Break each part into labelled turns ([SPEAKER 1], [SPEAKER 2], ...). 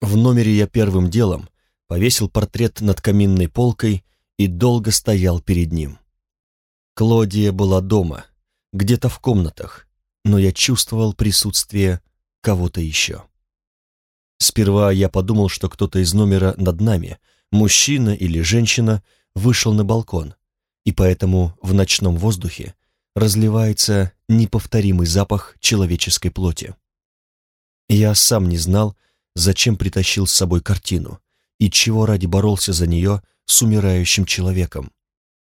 [SPEAKER 1] В номере я первым делом повесил портрет над каминной полкой и долго стоял перед ним. Клодия была дома, где-то в комнатах, но я чувствовал присутствие кого-то еще. Сперва я подумал, что кто-то из номера над нами, мужчина или женщина, вышел на балкон, и поэтому в ночном воздухе разливается неповторимый запах человеческой плоти. Я сам не знал, зачем притащил с собой картину и чего ради боролся за нее с умирающим человеком.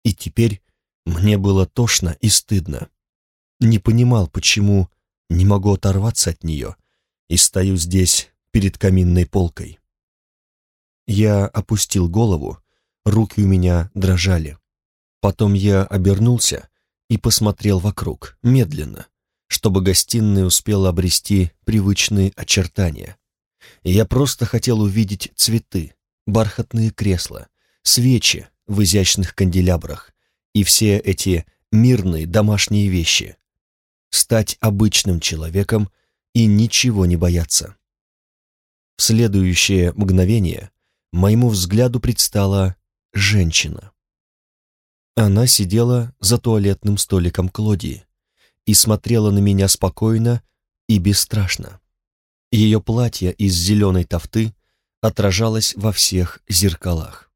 [SPEAKER 1] И теперь мне было тошно и стыдно. Не понимал, почему не могу оторваться от нее и стою здесь перед каминной полкой. Я опустил голову, руки у меня дрожали. Потом я обернулся и посмотрел вокруг, медленно, чтобы гостиная успела обрести привычные очертания. Я просто хотел увидеть цветы, бархатные кресла, свечи в изящных канделябрах и все эти мирные домашние вещи. Стать обычным человеком и ничего не бояться. В следующее мгновение моему взгляду предстала женщина. Она сидела за туалетным столиком Клодии и смотрела на меня спокойно и бесстрашно. Ее платье из зеленой тофты отражалось во всех зеркалах.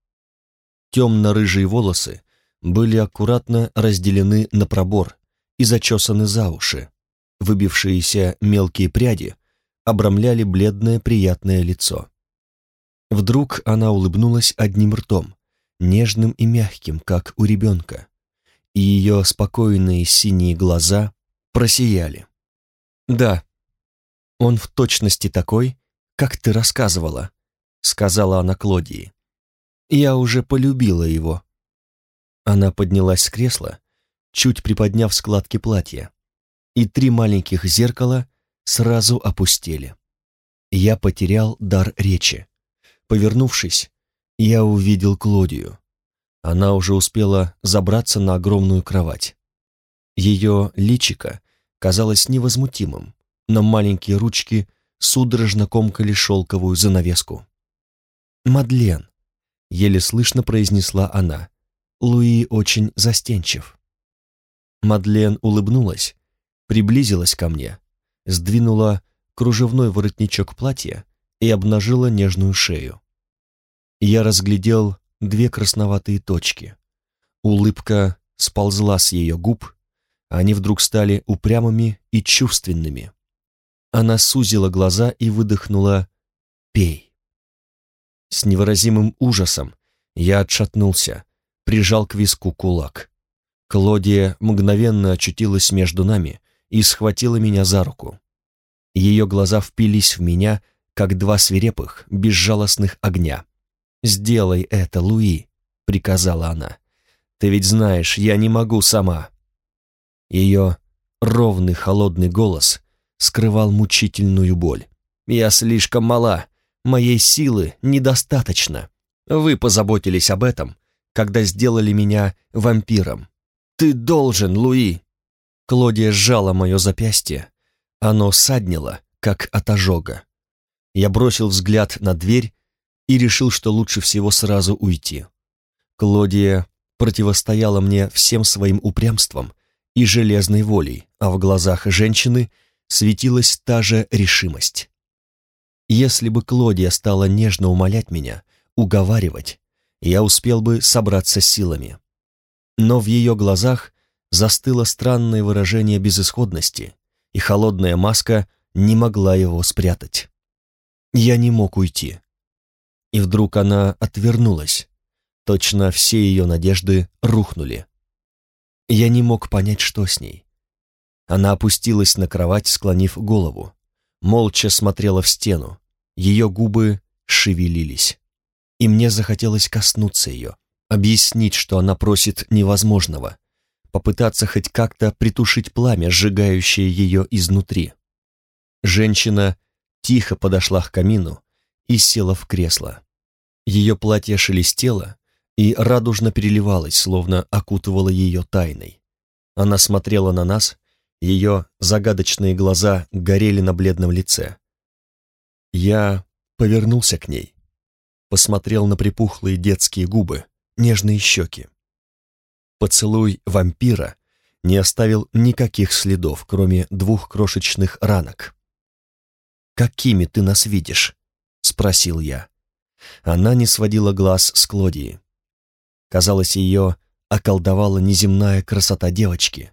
[SPEAKER 1] Темно-рыжие волосы были аккуратно разделены на пробор и зачесаны за уши. Выбившиеся мелкие пряди обрамляли бледное приятное лицо. Вдруг она улыбнулась одним ртом, нежным и мягким, как у ребенка, и ее спокойные синие глаза просияли. «Да, он в точности такой, как ты рассказывала», — сказала она Клодии. «Я уже полюбила его». Она поднялась с кресла, чуть приподняв складки платья, и три маленьких зеркала сразу опустели. Я потерял дар речи. Повернувшись, я увидел Клодию. Она уже успела забраться на огромную кровать. Ее личико казалось невозмутимым, но маленькие ручки судорожно комкали шелковую занавеску. «Мадлен», — еле слышно произнесла она, — «Луи очень застенчив». Мадлен улыбнулась, приблизилась ко мне, сдвинула кружевной воротничок платья и обнажила нежную шею. Я разглядел две красноватые точки. Улыбка сползла с ее губ, они вдруг стали упрямыми и чувственными. Она сузила глаза и выдохнула «Пей». С невыразимым ужасом я отшатнулся, прижал к виску кулак. Клодия мгновенно очутилась между нами и схватила меня за руку. Ее глаза впились в меня, как два свирепых, безжалостных огня. «Сделай это, Луи», — приказала она. «Ты ведь знаешь, я не могу сама». Ее ровный холодный голос скрывал мучительную боль. «Я слишком мала, моей силы недостаточно. Вы позаботились об этом, когда сделали меня вампиром. Ты должен, Луи!» Клодия сжала мое запястье. Оно саднило, как от ожога. Я бросил взгляд на дверь и решил, что лучше всего сразу уйти. Клодия противостояла мне всем своим упрямством и железной волей, а в глазах женщины светилась та же решимость. Если бы Клодия стала нежно умолять меня, уговаривать, я успел бы собраться силами. Но в ее глазах застыло странное выражение безысходности, и холодная маска не могла его спрятать. Я не мог уйти. И вдруг она отвернулась. Точно все ее надежды рухнули. Я не мог понять, что с ней. Она опустилась на кровать, склонив голову. Молча смотрела в стену. Ее губы шевелились. И мне захотелось коснуться ее, объяснить, что она просит невозможного, попытаться хоть как-то притушить пламя, сжигающее ее изнутри. Женщина тихо подошла к камину и села в кресло. Ее платье шелестело и радужно переливалось, словно окутывало ее тайной. Она смотрела на нас, ее загадочные глаза горели на бледном лице. Я повернулся к ней, посмотрел на припухлые детские губы, нежные щеки. Поцелуй вампира не оставил никаких следов, кроме двух крошечных ранок. «Какими ты нас видишь?» — спросил я. Она не сводила глаз с Клодии. Казалось, ее околдовала неземная красота девочки,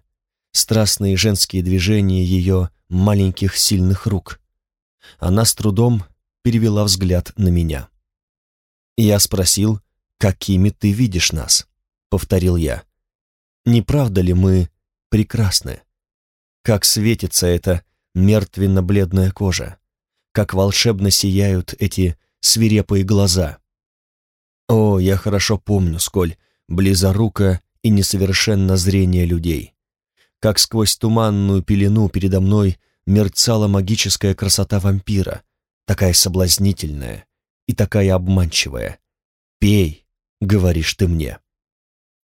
[SPEAKER 1] страстные женские движения ее маленьких сильных рук. Она с трудом перевела взгляд на меня. Я спросил, какими ты видишь нас, повторил я. Не правда ли мы прекрасны? Как светится эта мертвенно-бледная кожа, как волшебно сияют эти свирепые глаза. О, я хорошо помню, сколь близоруко и несовершенно зрение людей. Как сквозь туманную пелену передо мной мерцала магическая красота вампира, такая соблазнительная и такая обманчивая. «Пей», — говоришь ты мне.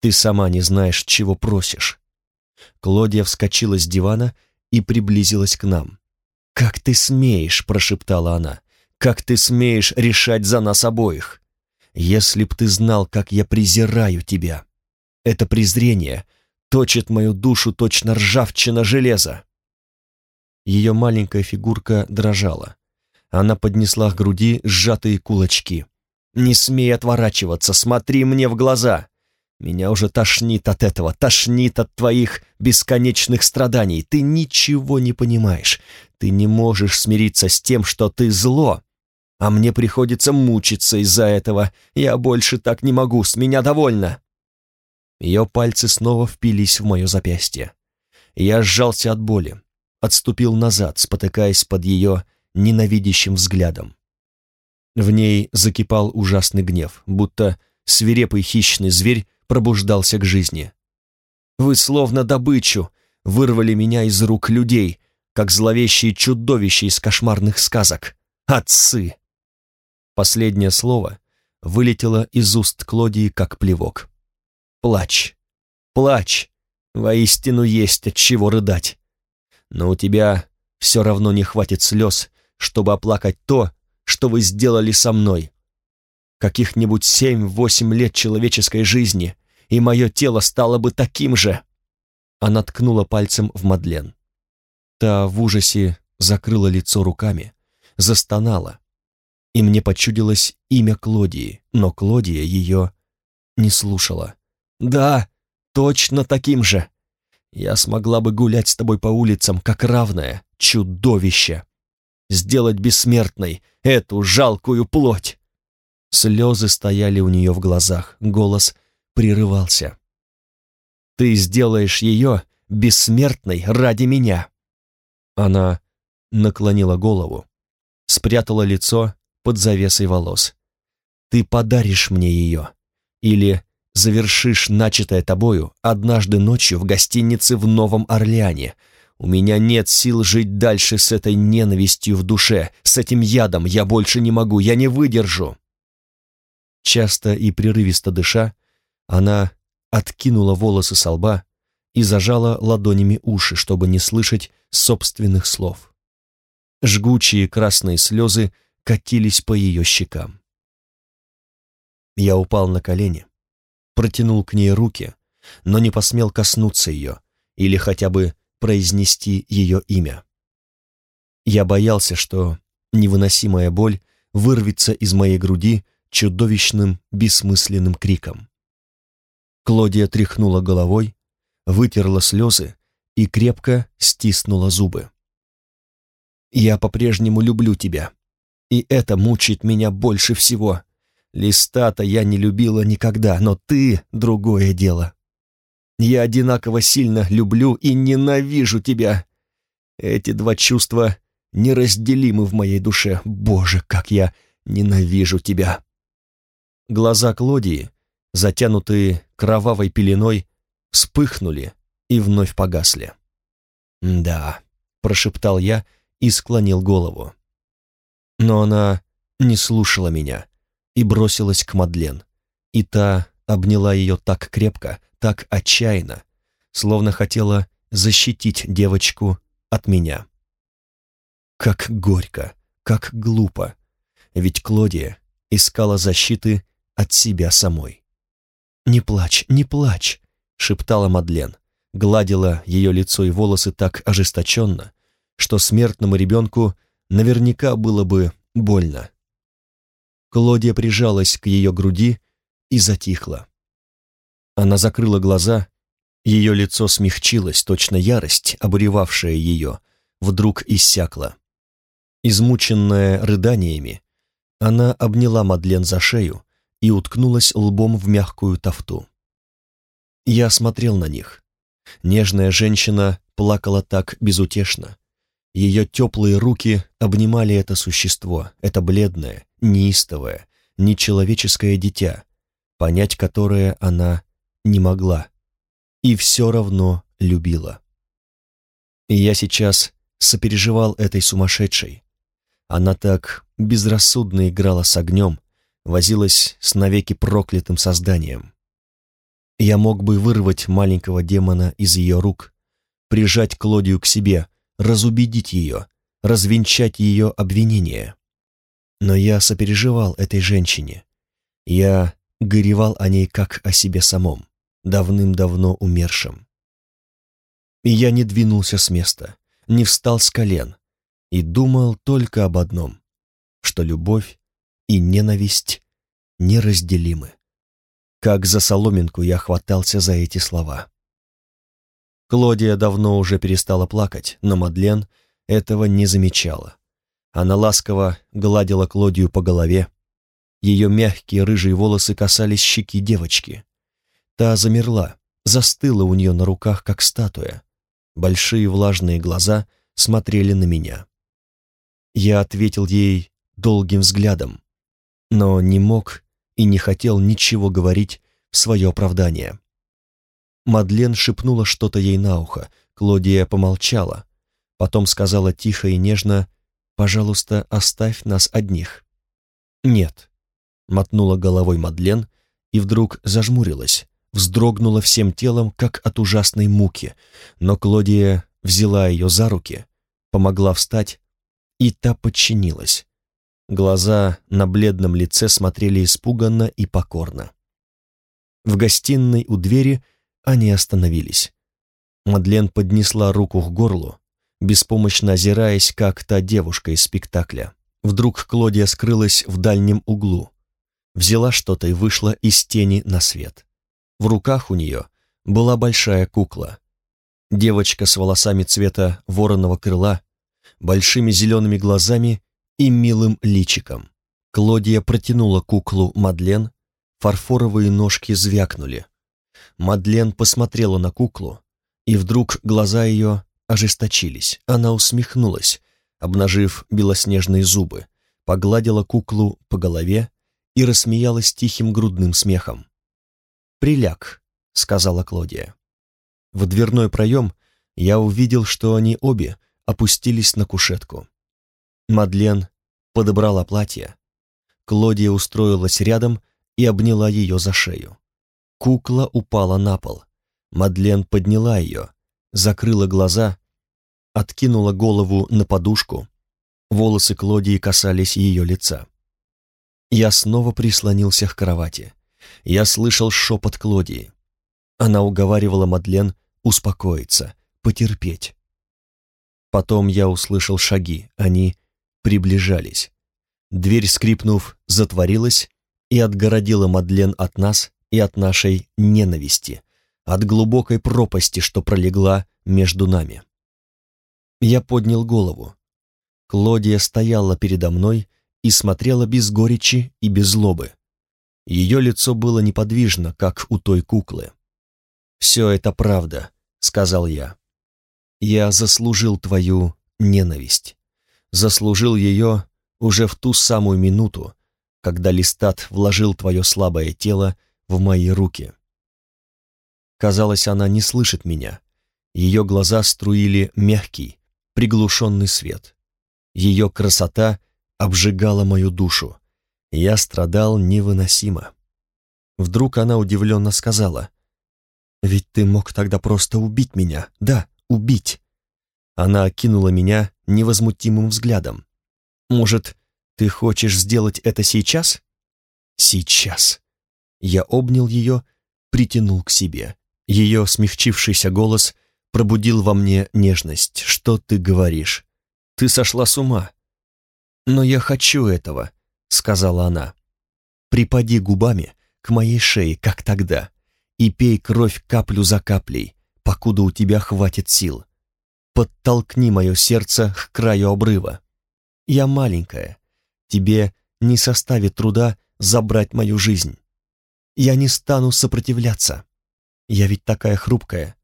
[SPEAKER 1] Ты сама не знаешь, чего просишь. Клодия вскочила с дивана и приблизилась к нам. «Как ты смеешь?» — прошептала она. «Как ты смеешь решать за нас обоих? Если б ты знал, как я презираю тебя! Это презрение точит мою душу точно ржавчина железа!» Ее маленькая фигурка дрожала. Она поднесла к груди сжатые кулачки. «Не смей отворачиваться, смотри мне в глаза! Меня уже тошнит от этого, тошнит от твоих бесконечных страданий. Ты ничего не понимаешь. Ты не можешь смириться с тем, что ты зло. А мне приходится мучиться из-за этого. Я больше так не могу, с меня довольно. Ее пальцы снова впились в мое запястье. Я сжался от боли, отступил назад, спотыкаясь под ее ненавидящим взглядом. В ней закипал ужасный гнев, будто свирепый хищный зверь пробуждался к жизни. «Вы словно добычу вырвали меня из рук людей, как зловещие чудовища из кошмарных сказок. Отцы!» Последнее слово вылетело из уст Клодии, как плевок. «Плачь! Плачь! Воистину есть от чего рыдать. Но у тебя все равно не хватит слез, чтобы оплакать то, что вы сделали со мной каких-нибудь семь-восемь лет человеческой жизни, и мое тело стало бы таким же. Она ткнула пальцем в Мадлен. Та в ужасе закрыла лицо руками, застонала, и мне почудилось имя Клодии, но Клодия ее не слушала. «Да, точно таким же. Я смогла бы гулять с тобой по улицам, как равное чудовище. Сделать бессмертной эту жалкую плоть. Слезы стояли у нее в глазах, голос прерывался. «Ты сделаешь ее бессмертной ради меня!» Она наклонила голову, спрятала лицо под завесой волос. «Ты подаришь мне ее, или завершишь начатое тобою однажды ночью в гостинице в Новом Орлеане. У меня нет сил жить дальше с этой ненавистью в душе, с этим ядом, я больше не могу, я не выдержу!» Часто и прерывисто дыша, она откинула волосы со лба и зажала ладонями уши, чтобы не слышать собственных слов. Жгучие красные слезы катились по ее щекам. Я упал на колени, протянул к ней руки, но не посмел коснуться ее или хотя бы произнести ее имя. Я боялся, что невыносимая боль вырвется из моей груди чудовищным бессмысленным криком. Клодия тряхнула головой, вытерла слезы и крепко стиснула зубы. «Я по-прежнему люблю тебя, и это мучает меня больше всего. Листа-то я не любила никогда, но ты — другое дело. Я одинаково сильно люблю и ненавижу тебя. Эти два чувства неразделимы в моей душе. Боже, как я ненавижу тебя!» Глаза Клодии, затянутые кровавой пеленой, вспыхнули и вновь погасли. «Да», — прошептал я и склонил голову. Но она не слушала меня и бросилась к Мадлен, и та обняла ее так крепко, так отчаянно, словно хотела защитить девочку от меня. Как горько, как глупо, ведь Клодия искала защиты от себя самой. «Не плачь, не плачь!» — шептала Мадлен, гладила ее лицо и волосы так ожесточенно, что смертному ребенку наверняка было бы больно. Клодия прижалась к ее груди и затихла. Она закрыла глаза, ее лицо смягчилось, точно ярость, обуревавшая ее, вдруг иссякла. Измученная рыданиями, она обняла Мадлен за шею и уткнулась лбом в мягкую тафту. Я смотрел на них. Нежная женщина плакала так безутешно. Ее теплые руки обнимали это существо, это бледное, неистовое, нечеловеческое дитя, понять которое она не могла и все равно любила. И я сейчас сопереживал этой сумасшедшей. Она так безрассудно играла с огнем, возилась с навеки проклятым созданием. Я мог бы вырвать маленького демона из ее рук, прижать Клодию к себе, разубедить ее, развенчать ее обвинения. Но я сопереживал этой женщине. Я горевал о ней как о себе самом, давным-давно умершем. И я не двинулся с места, не встал с колен и думал только об одном, что любовь и ненависть неразделимы. Как за соломинку я хватался за эти слова. Клодия давно уже перестала плакать, но Мадлен этого не замечала. Она ласково гладила Клодию по голове. Ее мягкие рыжие волосы касались щеки девочки. Та замерла, застыла у нее на руках, как статуя. Большие влажные глаза смотрели на меня. Я ответил ей долгим взглядом, но не мог и не хотел ничего говорить в свое оправдание. Мадлен шепнула что-то ей на ухо, Клодия помолчала, потом сказала тихо и нежно «Пожалуйста, оставь нас одних». «Нет», — мотнула головой Мадлен и вдруг зажмурилась, вздрогнула всем телом, как от ужасной муки, но Клодия взяла ее за руки, помогла встать, и та подчинилась. Глаза на бледном лице смотрели испуганно и покорно. В гостиной у двери они остановились. Мадлен поднесла руку к горлу, беспомощно озираясь, как та девушка из спектакля. Вдруг Клодия скрылась в дальнем углу, взяла что-то и вышла из тени на свет. В руках у нее была большая кукла. Девочка с волосами цвета вороного крыла, большими зелеными глазами и милым личиком. Клодия протянула куклу Мадлен, фарфоровые ножки звякнули. Мадлен посмотрела на куклу, и вдруг глаза ее ожесточились. Она усмехнулась, обнажив белоснежные зубы, погладила куклу по голове и рассмеялась тихим грудным смехом. «Приляг», — сказала Клодия. В дверной проем я увидел, что они обе опустились на кушетку. Мадлен подобрала платье. Клодия устроилась рядом и обняла ее за шею. Кукла упала на пол. Мадлен подняла ее, закрыла глаза, откинула голову на подушку. Волосы Клодии касались ее лица. Я снова прислонился к кровати. Я слышал шепот Клодии. Она уговаривала Мадлен успокоиться, потерпеть. Потом я услышал шаги, они приближались. Дверь, скрипнув, затворилась и отгородила Мадлен от нас и от нашей ненависти, от глубокой пропасти, что пролегла между нами. Я поднял голову. Клодия стояла передо мной и смотрела без горечи и без злобы. Ее лицо было неподвижно, как у той куклы. «Все это правда», — сказал я. «Я заслужил твою ненависть. Заслужил ее уже в ту самую минуту, когда Листат вложил твое слабое тело в мои руки. Казалось, она не слышит меня. Ее глаза струили мягкий, приглушенный свет. Ее красота обжигала мою душу. Я страдал невыносимо. Вдруг она удивленно сказала, «Ведь ты мог тогда просто убить меня, да, убить». Она окинула меня невозмутимым взглядом. «Может, «Ты хочешь сделать это сейчас?» «Сейчас». Я обнял ее, притянул к себе. Ее смягчившийся голос пробудил во мне нежность. «Что ты говоришь? Ты сошла с ума». «Но я хочу этого», — сказала она. «Припади губами к моей шее, как тогда, и пей кровь каплю за каплей, покуда у тебя хватит сил. Подтолкни мое сердце к краю обрыва. Я маленькая, тебе не составит труда забрать мою жизнь. Я не стану сопротивляться. Я ведь такая хрупкая.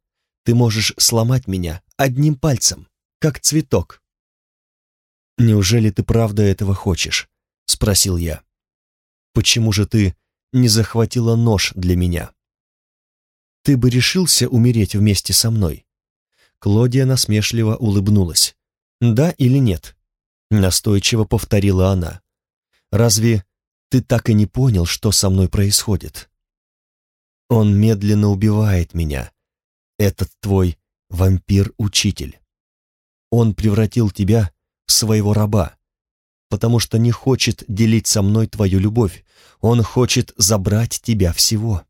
[SPEAKER 1] Ты можешь сломать меня одним пальцем, как цветок. «Неужели ты правда этого хочешь?» — спросил я. «Почему же ты не захватила нож для меня?» «Ты бы решился умереть вместе со мной?» Клодия насмешливо улыбнулась. «Да или нет?» — настойчиво повторила она. «Разве ты так и не понял, что со мной происходит?» «Он медленно убивает меня, этот твой вампир-учитель. Он превратил тебя своего раба, потому что не хочет делить со мной твою любовь, он хочет забрать тебя всего.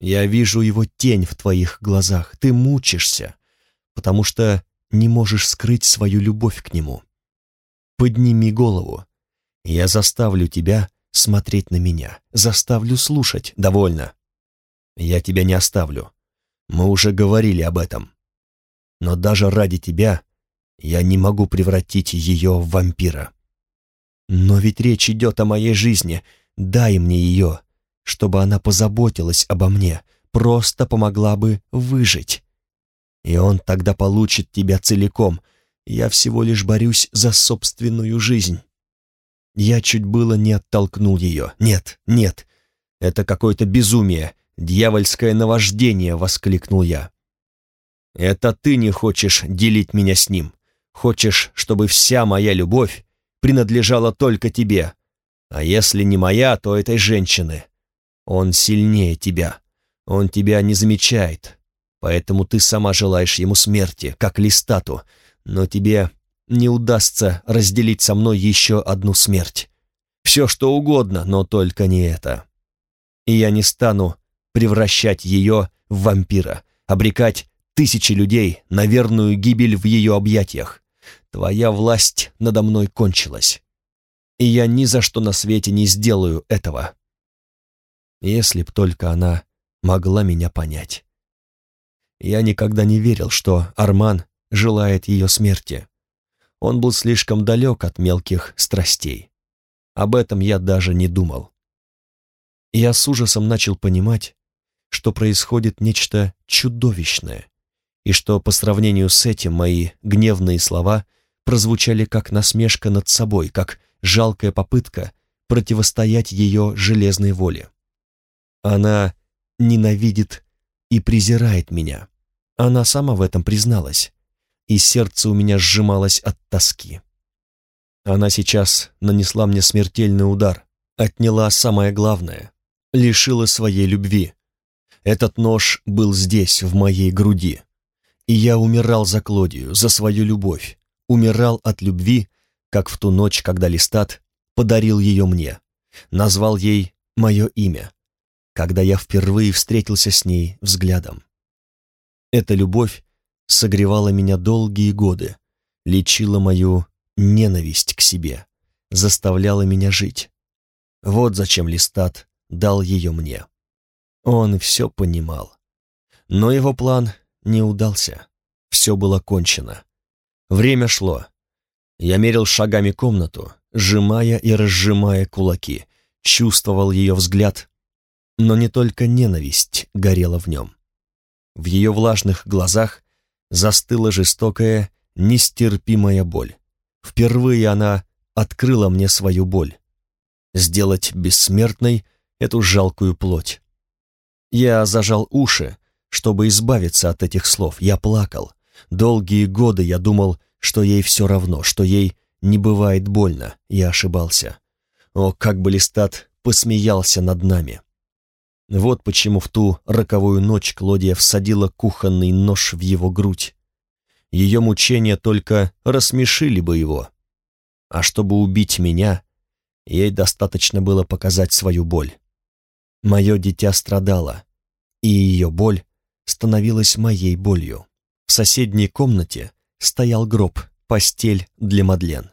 [SPEAKER 1] Я вижу его тень в твоих глазах, ты мучишься, потому что не можешь скрыть свою любовь к нему. Подними голову, я заставлю тебя смотреть на меня, заставлю слушать, довольно. Я тебя не оставлю, мы уже говорили об этом. Но даже ради тебя я не могу превратить ее в вампира. Но ведь речь идет о моей жизни. Дай мне ее, чтобы она позаботилась обо мне, просто помогла бы выжить. И он тогда получит тебя целиком. Я всего лишь борюсь за собственную жизнь. Я чуть было не оттолкнул ее. Нет, нет, это какое-то безумие, дьявольское наваждение, воскликнул я. Это ты не хочешь делить меня с ним. Хочешь, чтобы вся моя любовь принадлежала только тебе. А если не моя, то этой женщины. Он сильнее тебя. Он тебя не замечает. Поэтому ты сама желаешь ему смерти, как листату. Но тебе не удастся разделить со мной еще одну смерть. Все что угодно, но только не это. И я не стану превращать ее в вампира, обрекать тысячи людей на верную гибель в ее объятиях. Твоя власть надо мной кончилась, и я ни за что на свете не сделаю этого. Если б только она могла меня понять. Я никогда не верил, что Арман желает ее смерти. Он был слишком далек от мелких страстей. Об этом я даже не думал. Я с ужасом начал понимать, что происходит нечто чудовищное, и что по сравнению с этим мои гневные слова прозвучали как насмешка над собой, как жалкая попытка противостоять ее железной воле. Она ненавидит и презирает меня. Она сама в этом призналась, и сердце у меня сжималось от тоски. Она сейчас нанесла мне смертельный удар, отняла самое главное, лишила своей любви. Этот нож был здесь, в моей груди. И я умирал за Клодию, за свою любовь, умирал от любви, как в ту ночь, когда Листат подарил ее мне, назвал ей мое имя, когда я впервые встретился с ней взглядом. Эта любовь согревала меня долгие годы, лечила мою ненависть к себе, заставляла меня жить. Вот зачем Листат дал ее мне. Он все понимал. Но его план не удался. Все было кончено. Время шло. Я мерил шагами комнату, сжимая и разжимая кулаки, чувствовал ее взгляд, но не только ненависть горела в нем. В ее влажных глазах застыла жестокая, нестерпимая боль. Впервые она открыла мне свою боль. Сделать бессмертной эту жалкую плоть. Я зажал уши, чтобы избавиться от этих слов. Я плакал. Долгие годы я думал, что ей все равно, что ей не бывает больно. Я ошибался. О, как бы Листат посмеялся над нами. Вот почему в ту роковую ночь Клодия всадила кухонный нож в его грудь. Ее мучения только рассмешили бы его. А чтобы убить меня, Ей достаточно было показать свою боль. Мое дитя страдало, и ее боль становилась моей болью. В соседней комнате стоял гроб, постель для Мадлен.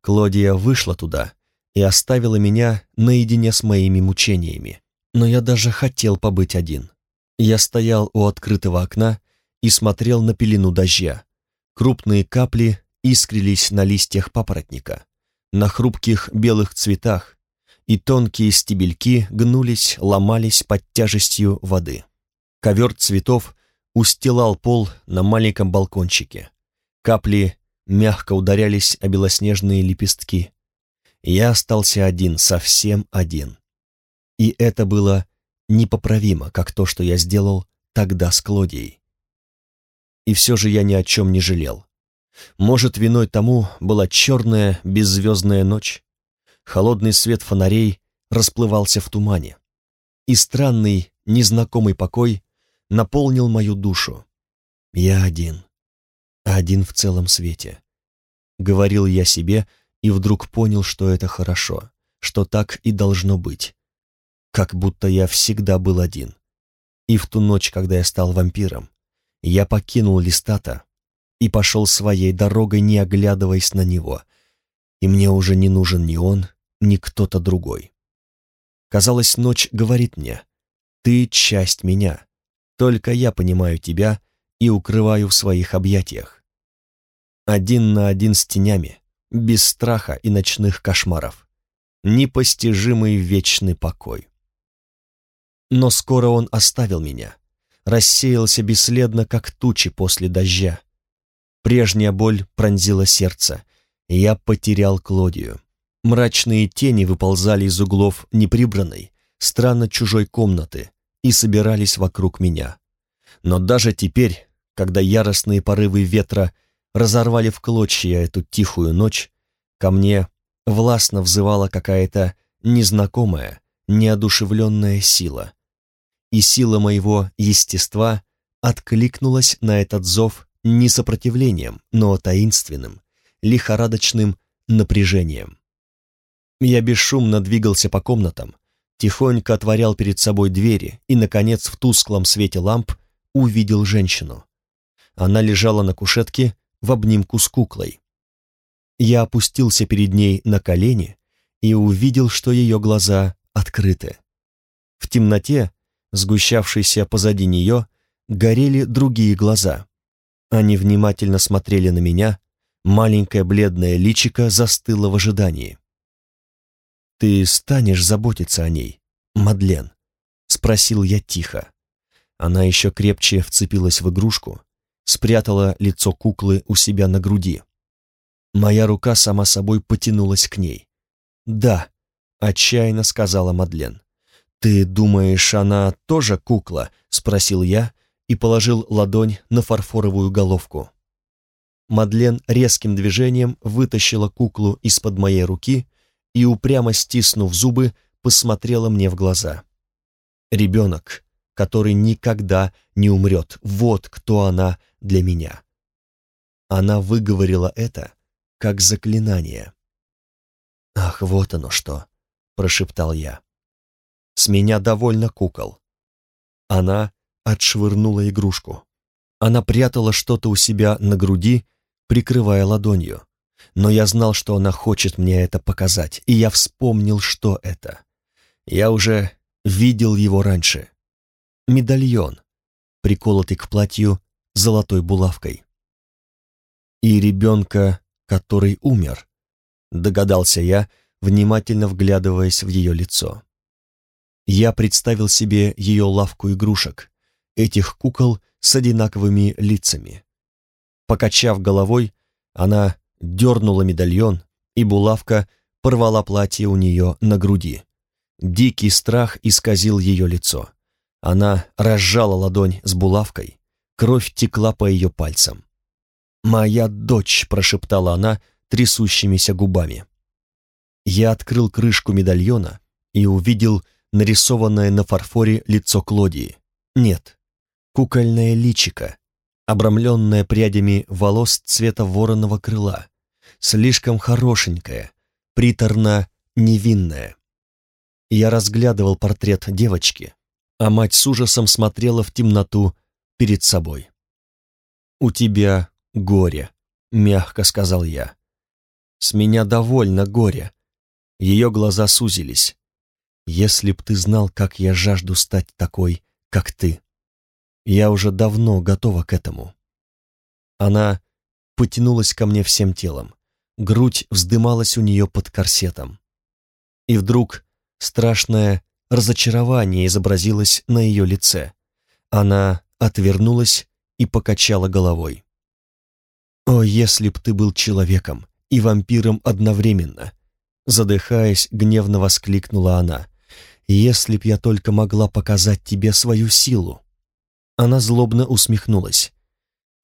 [SPEAKER 1] Клодия вышла туда и оставила меня наедине с моими мучениями. Но я даже хотел побыть один. Я стоял у открытого окна и смотрел на пелену дождя. Крупные капли искрились на листьях папоротника, на хрупких белых цветах, и тонкие стебельки гнулись, ломались под тяжестью воды. Ковер цветов устилал пол на маленьком балкончике. Капли мягко ударялись о белоснежные лепестки. Я остался один, совсем один. И это было непоправимо, как то, что я сделал тогда с Клодией. И все же я ни о чем не жалел. Может, виной тому была черная беззвездная ночь. Холодный свет фонарей расплывался в тумане. И странный, незнакомый покой наполнил мою душу. Я один один в целом свете. Говорил я себе и вдруг понял, что это хорошо, что так и должно быть. Как будто я всегда был один. И в ту ночь, когда я стал вампиром, я покинул Листата и пошел своей дорогой, не оглядываясь на него. И мне уже не нужен ни он, ни кто-то другой. Казалось, ночь говорит мне, «Ты часть меня, только я понимаю тебя и укрываю в своих объятиях один на один с тенями, без страха и ночных кошмаров. Непостижимый вечный покой. Но скоро он оставил меня, рассеялся бесследно, как тучи после дождя. Прежняя боль пронзила сердце, я потерял Клодию. Мрачные тени выползали из углов неприбранной, странно чужой комнаты и собирались вокруг меня. Но даже теперь, когда яростные порывы ветра разорвали в клочья эту тихую ночь, ко мне властно взывала какая-то незнакомая, неодушевленная сила. И сила моего естества откликнулась на этот зов не сопротивлением, но таинственным, лихорадочным напряжением. Я бесшумно двигался по комнатам, тихонько отворял перед собой двери и, наконец, в тусклом свете ламп увидел женщину. Она лежала на кушетке, в обнимку с куклой. Я опустился перед ней на колени и увидел, что ее глаза открыты. В темноте, сгущавшейся позади нее, горели другие глаза. Они внимательно смотрели на меня, маленькое бледное личико застыло в ожидании. «Ты станешь заботиться о ней, Мадлен?» — спросил я тихо. Она еще крепче вцепилась в игрушку, спрятала лицо куклы у себя на груди. Моя рука сама собой потянулась к ней. «Да», — отчаянно сказала Мадлен. «Ты думаешь, она тоже кукла?» — спросил я и положил ладонь на фарфоровую головку. Мадлен резким движением вытащила куклу из-под моей руки и, упрямо стиснув зубы, посмотрела мне в глаза. Ребенок, который никогда не умрет, вот кто она для меня. Она выговорила это как заклинание. «Ах, вот оно что!» — прошептал я. «С меня довольно кукол». Она отшвырнула игрушку. Она прятала что-то у себя на груди, прикрывая ладонью. Но я знал, что она хочет мне это показать, и я вспомнил, что это. Я уже видел его раньше. Медальон, приколотый к платью золотой булавкой. И ребенка, который умер, догадался я, внимательно вглядываясь в ее лицо. Я представил себе ее лавку игрушек, этих кукол с одинаковыми лицами. Покачав головой, она дернула медальон, и булавка порвала платье у нее на груди. Дикий страх исказил ее лицо. Она разжала ладонь с булавкой, Кровь текла по ее пальцам. «Моя дочь!» — прошептала она трясущимися губами. Я открыл крышку медальона и увидел нарисованное на фарфоре лицо Клодии. Нет, кукольное личико, обрамленное прядями волос цвета вороного крыла, слишком хорошенькое, приторно невинная. Я разглядывал портрет девочки, а мать с ужасом смотрела в темноту перед собой. «У тебя горе», — мягко сказал я. «С меня довольно горе». Ее глаза сузились. «Если б ты знал, как я жажду стать такой, как ты. Я уже давно готова к этому». Она потянулась ко мне всем телом. Грудь вздымалась у нее под корсетом. И вдруг страшное разочарование изобразилось на ее лице. Она отвернулась и покачала головой. «О, если б ты был человеком и вампиром одновременно!» Задыхаясь, гневно воскликнула она. «Если б я только могла показать тебе свою силу!» Она злобно усмехнулась.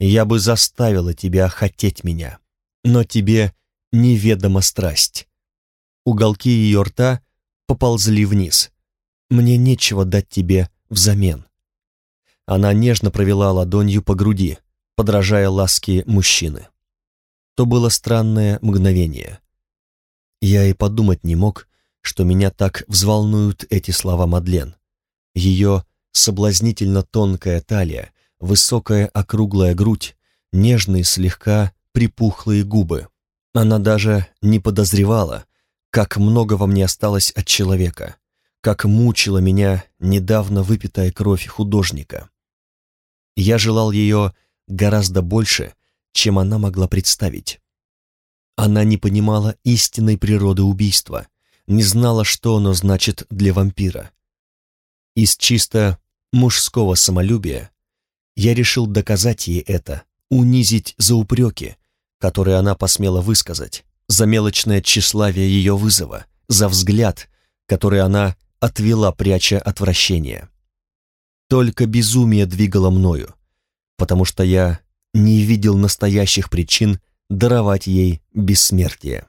[SPEAKER 1] «Я бы заставила тебя хотеть меня, но тебе неведома страсть». Уголки ее рта поползли вниз. «Мне нечего дать тебе взамен». Она нежно провела ладонью по груди, подражая ласке мужчины. То было странное мгновение. Я и подумать не мог, что меня так взволнуют эти слова Мадлен. Ее соблазнительно тонкая талия, высокая округлая грудь, нежные слегка припухлые губы. Она даже не подозревала, как много во мне осталось от человека, как мучила меня недавно выпитая кровь художника. Я желал ее гораздо больше, чем она могла представить. Она не понимала истинной природы убийства, не знала, что оно значит для вампира. Из чисто мужского самолюбия я решил доказать ей это, унизить за упреки, которые она посмела высказать, за мелочное тщеславие ее вызова, за взгляд, который она отвела, пряча отвращение. Только безумие двигало мною, потому что я не видел настоящих причин даровать ей бессмертие.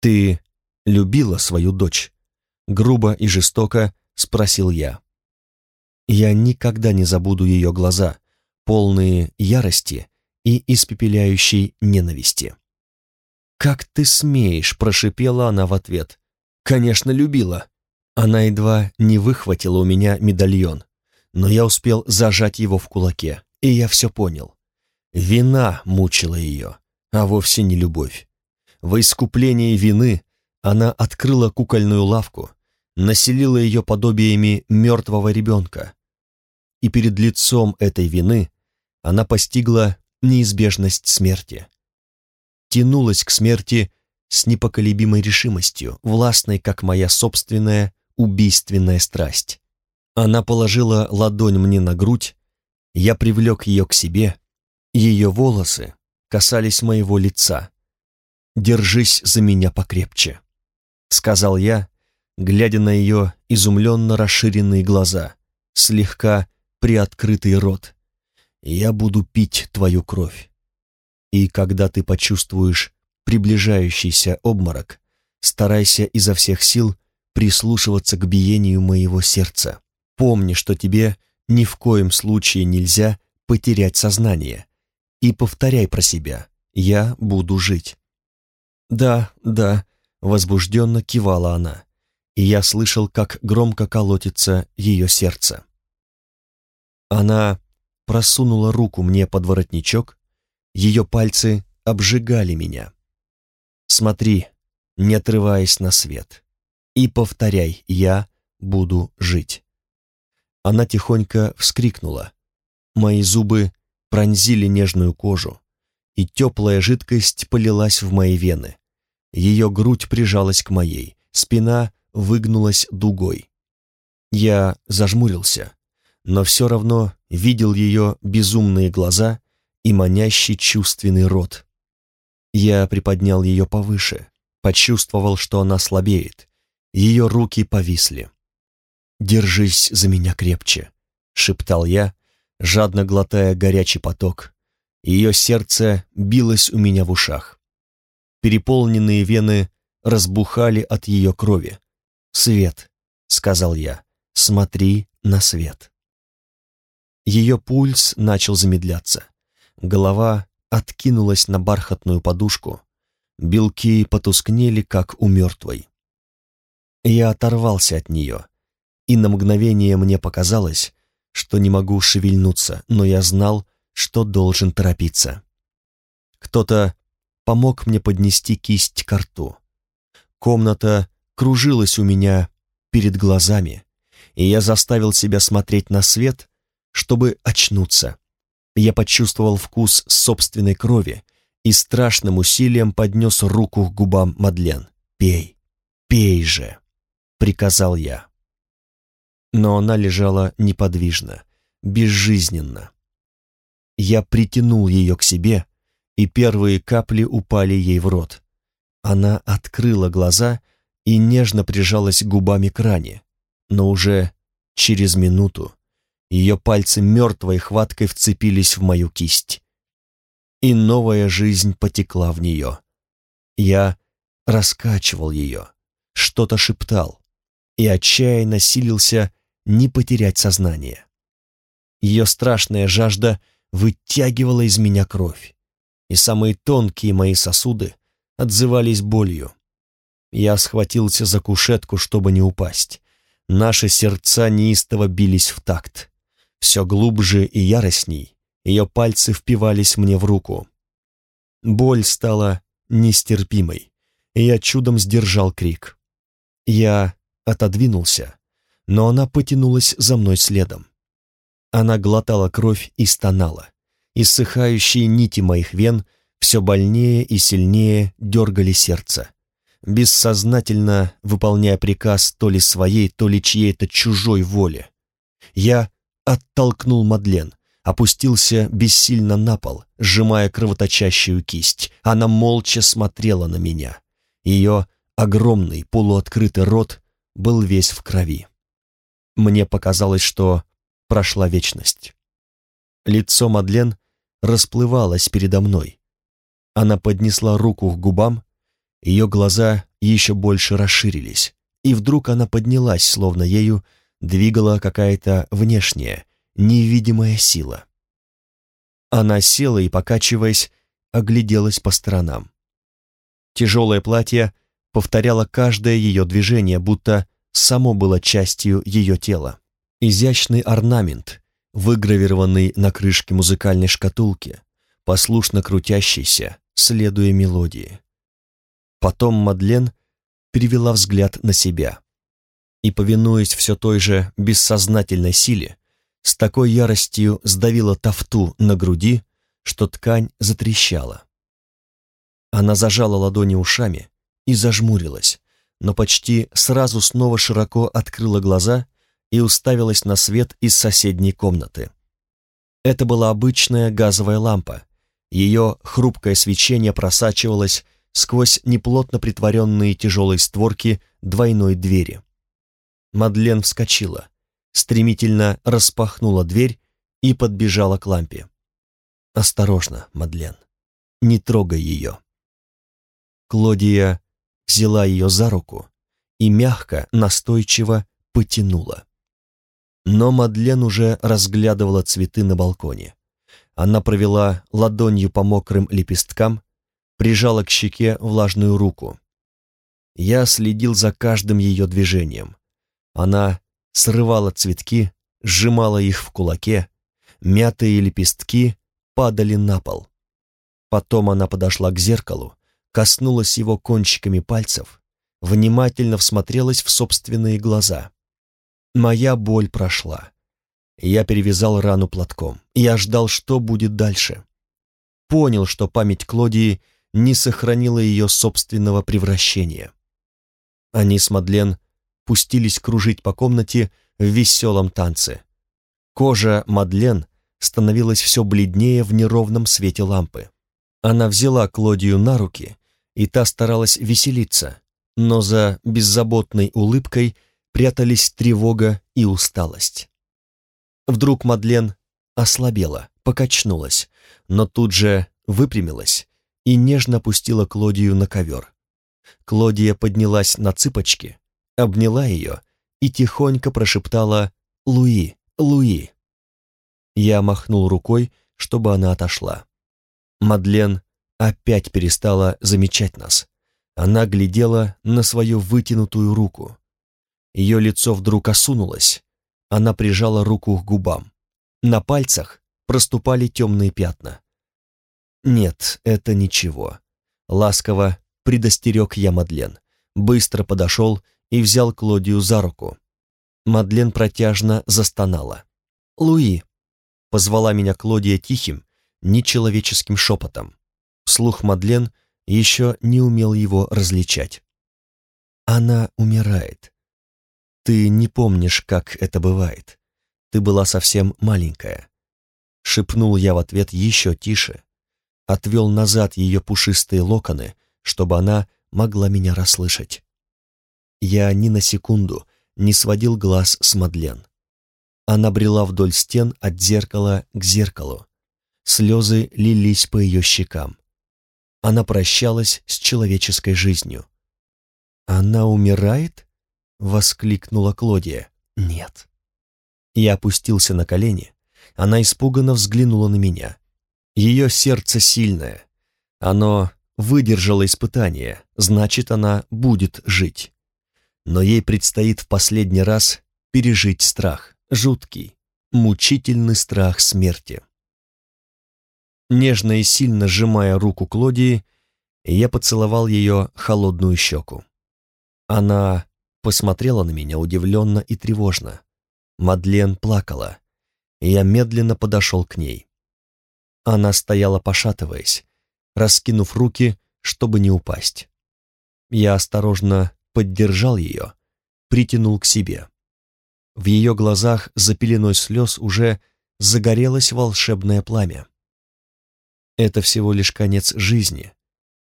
[SPEAKER 1] «Ты любила свою дочь?» — грубо и жестоко спросил я. Я никогда не забуду ее глаза, полные ярости и испепеляющей ненависти. «Как ты смеешь?» — прошипела она в ответ. «Конечно, любила». Она едва не выхватила у меня медальон, но я успел зажать его в кулаке, и я все понял. Вина мучила ее, а вовсе не любовь. Во искуплении вины она открыла кукольную лавку, населила ее подобиями мертвого ребенка. И перед лицом этой вины она постигла неизбежность смерти тянулась к смерти с непоколебимой решимостью, властной, как моя собственная убийственная страсть. Она положила ладонь мне на грудь, я привлек ее к себе, ее волосы касались моего лица. «Держись за меня покрепче», — сказал я, глядя на ее изумленно расширенные глаза, слегка приоткрытый рот. «Я буду пить твою кровь. И когда ты почувствуешь приближающийся обморок, старайся изо всех сил прислушиваться к биению моего сердца. Помни, что тебе ни в коем случае нельзя потерять сознание. И повторяй про себя «Я буду жить». «Да, да», — возбужденно кивала она, и я слышал, как громко колотится ее сердце. Она просунула руку мне под воротничок ее пальцы обжигали меня. Смотри, не отрываясь на свет, и повторяй «Я буду жить». Она тихонько вскрикнула. Мои зубы пронзили нежную кожу, и теплая жидкость полилась в мои вены. Ее грудь прижалась к моей, спина выгнулась дугой. Я зажмурился, но все равно видел ее безумные глаза и манящий чувственный рот. Я приподнял ее повыше, почувствовал, что она слабеет. Ее руки повисли. «Держись за меня крепче», — шептал я, жадно глотая горячий поток. Ее сердце билось у меня в ушах. Переполненные вены разбухали от ее крови. «Свет», — сказал я, — «смотри на свет». Ее пульс начал замедляться. Голова откинулась на бархатную подушку. белки потускнели, как у мертвой. Я оторвался от нее, и на мгновение мне показалось, что не могу шевельнуться, но я знал, что должен торопиться. Кто-то помог мне поднести кисть к рту. Комната кружилась у меня перед глазами, и я заставил себя смотреть на свет, чтобы очнуться. Я почувствовал вкус собственной крови и страшным усилием поднес руку к губам Мадлен. «Пей, пей же!» — приказал я. Но она лежала неподвижно, безжизненно. Я притянул ее к себе, и первые капли упали ей в рот. Она открыла глаза и нежно прижалась губами к ране, но уже через минуту ее пальцы мертвой хваткой вцепились в мою кисть. И новая жизнь потекла в нее. Я раскачивал ее, что-то шептал и отчаянно силился не потерять сознание. Ее страшная жажда вытягивала из меня кровь, и самые тонкие мои сосуды отзывались болью. Я схватился за кушетку, чтобы не упасть. Наши сердца неистово бились в такт. Все глубже и яростней ее пальцы впивались мне в руку. Боль стала нестерпимой, и я чудом сдержал крик. Я отодвинулся, но она потянулась за мной следом. Она глотала кровь и стонала. Иссыхающие нити моих вен все больнее и сильнее дергали сердце, бессознательно выполняя приказ то ли своей, то ли чьей-то чужой воли. Я оттолкнул Мадлен, опустился бессильно на пол, сжимая кровоточащую кисть. Она молча смотрела на меня. Ее огромный полуоткрытый рот был весь в крови. Мне показалось, что прошла вечность. Лицо Мадлен расплывалось передо мной. Она поднесла руку к губам, ее глаза еще больше расширились, и вдруг она поднялась, словно ею двигала какая-то внешняя, невидимая сила. Она села и, покачиваясь, огляделась по сторонам. Тяжелое платье повторяло каждое ее движение, будто само было частью ее тела. Изящный орнамент, выгравированный на крышке музыкальной шкатулки, послушно крутящийся, следуя мелодии. Потом Мадлен перевела взгляд на себя и, повинуясь все той же бессознательной силе, с такой яростью сдавила тафту на груди, что ткань затрещала. Она зажала ладони ушами и зажмурилась, но почти сразу снова широко открыла глаза и уставилась на свет из соседней комнаты. Это была обычная газовая лампа. Ее хрупкое свечение просачивалось сквозь неплотно притворенные тяжелые створки двойной двери. Мадлен вскочила, стремительно распахнула дверь и подбежала к лампе. «Осторожно, Мадлен, не трогай ее». Клодия взяла ее за руку и мягко, настойчиво потянула. Но Мадлен уже разглядывала цветы на балконе. Она провела ладонью по мокрым лепесткам, прижала к щеке влажную руку. Я следил за каждым ее движением. Она срывала цветки, сжимала их в кулаке, мятые лепестки падали на пол. Потом она подошла к зеркалу, коснулась его кончиками пальцев, внимательно всмотрелась в собственные глаза. Моя боль прошла. Я перевязал рану платком. Я ждал, что будет дальше. Понял, что память Клодии не сохранила ее собственного превращения. Они с Мадлен пустились кружить по комнате в веселом танце. Кожа Мадлен становилась все бледнее в неровном свете лампы. Она взяла Клодию на руки, и та старалась веселиться, но за беззаботной улыбкой прятались тревога и усталость. Вдруг Мадлен ослабела, покачнулась, но тут же выпрямилась и нежно опустила Клодию на ковер. Клодия поднялась на цыпочки, обняла ее и тихонько прошептала «Луи, Луи». Я махнул рукой, чтобы она отошла. Мадлен опять перестала замечать нас. Она глядела на свою вытянутую руку. Ее лицо вдруг осунулось. Она прижала руку к губам. На пальцах проступали темные пятна. «Нет, это ничего». Ласково предостерег я Мадлен. Быстро подошел и взял Клодию за руку. Мадлен протяжно застонала. «Луи!» — позвала меня Клодия тихим, нечеловеческим шепотом. Слух Мадлен еще не умел его различать. «Она умирает. Ты не помнишь, как это бывает. Ты была совсем маленькая». Шепнул я в ответ еще тише, отвел назад ее пушистые локоны, чтобы она могла меня расслышать. Я ни на секунду не сводил глаз с Мадлен. Она брела вдоль стен от зеркала к зеркалу. Слезы лились по ее щекам. Она прощалась с человеческой жизнью. «Она умирает?» — воскликнула Клодия. «Нет». Я опустился на колени. Она испуганно взглянула на меня. Ее сердце сильное. Оно выдержало испытание, значит, она будет жить. Но ей предстоит в последний раз пережить страх, жуткий, мучительный страх смерти. Нежно и сильно сжимая руку Клодии, я поцеловал ее холодную щеку. Она посмотрела на меня удивленно и тревожно. Мадлен плакала, я медленно подошел к ней. Она стояла пошатываясь, раскинув руки, чтобы не упасть. Я осторожно поддержал ее, притянул к себе. В ее глазах за пеленой слез уже загорелось волшебное пламя. Это всего лишь конец жизни.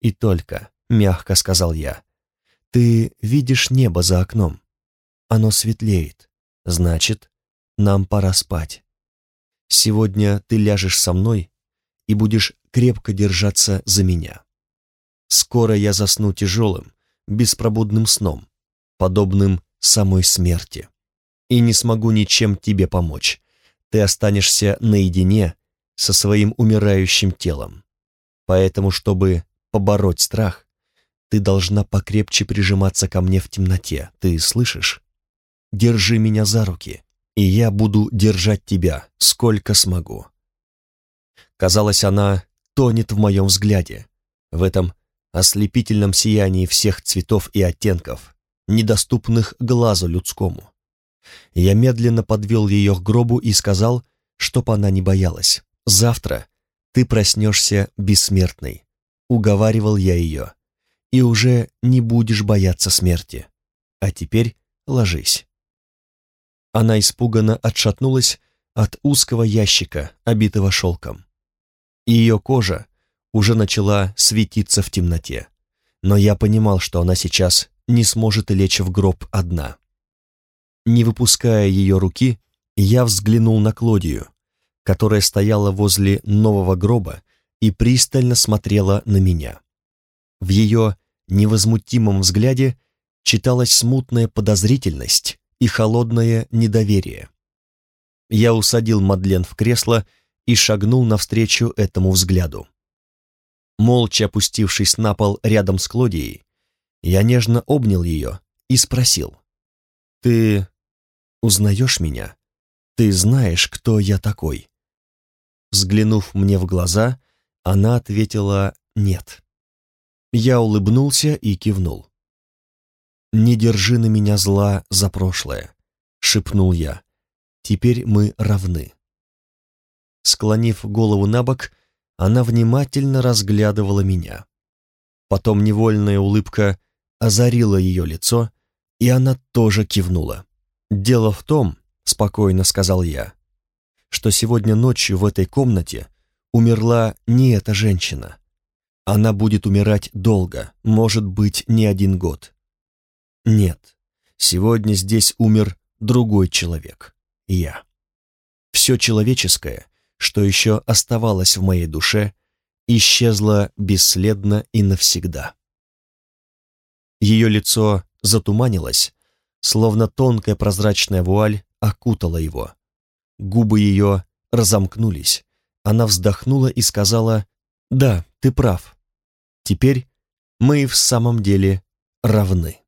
[SPEAKER 1] И только, мягко сказал я, ты видишь небо за окном. Оно светлеет. Значит, нам пора спать. Сегодня ты ляжешь со мной и будешь крепко держаться за меня. Скоро я засну тяжелым, беспробудным сном, подобным самой смерти, и не смогу ничем тебе помочь. Ты останешься наедине со своим умирающим телом. Поэтому, чтобы побороть страх, ты должна покрепче прижиматься ко мне в темноте, ты слышишь? Держи меня за руки, и я буду держать тебя, сколько смогу. Казалось, она тонет в моем взгляде, в этом ослепительном сиянии всех цветов и оттенков, недоступных глазу людскому. Я медленно подвел ее к гробу и сказал, чтоб она не боялась. «Завтра ты проснешься бессмертной», — уговаривал я ее, «и уже не будешь бояться смерти. А теперь ложись». Она испуганно отшатнулась от узкого ящика, обитого шелком ее кожа уже начала светиться в темноте. Но я понимал, что она сейчас не сможет лечь в гроб одна. Не выпуская ее руки, я взглянул на Клодию, которая стояла возле нового гроба и пристально смотрела на меня. В ее невозмутимом взгляде читалась смутная подозрительность и холодное недоверие. Я усадил Мадлен в кресло и шагнул навстречу этому взгляду. Молча опустившись на пол рядом с Клодией, я нежно обнял ее и спросил. «Ты узнаешь меня? Ты знаешь, кто я такой?» Взглянув мне в глаза, она ответила «нет». Я улыбнулся и кивнул. «Не держи на меня зла за прошлое», — шепнул я. «Теперь мы равны». Склонив голову на бок, она внимательно разглядывала меня. Потом невольная улыбка озарила ее лицо, и она тоже кивнула. «Дело в том, — спокойно сказал я, — что сегодня ночью в этой комнате умерла не эта женщина. Она будет умирать долго, может быть, не один год. Нет, сегодня здесь умер другой человек, я. Все человеческое что еще оставалось в моей душе, исчезло бесследно и навсегда. Ее лицо затуманилось, словно тонкая прозрачная вуаль окутала его. Губы ее разомкнулись, она вздохнула и сказала Да, ты прав. Теперь мы и в самом деле равны.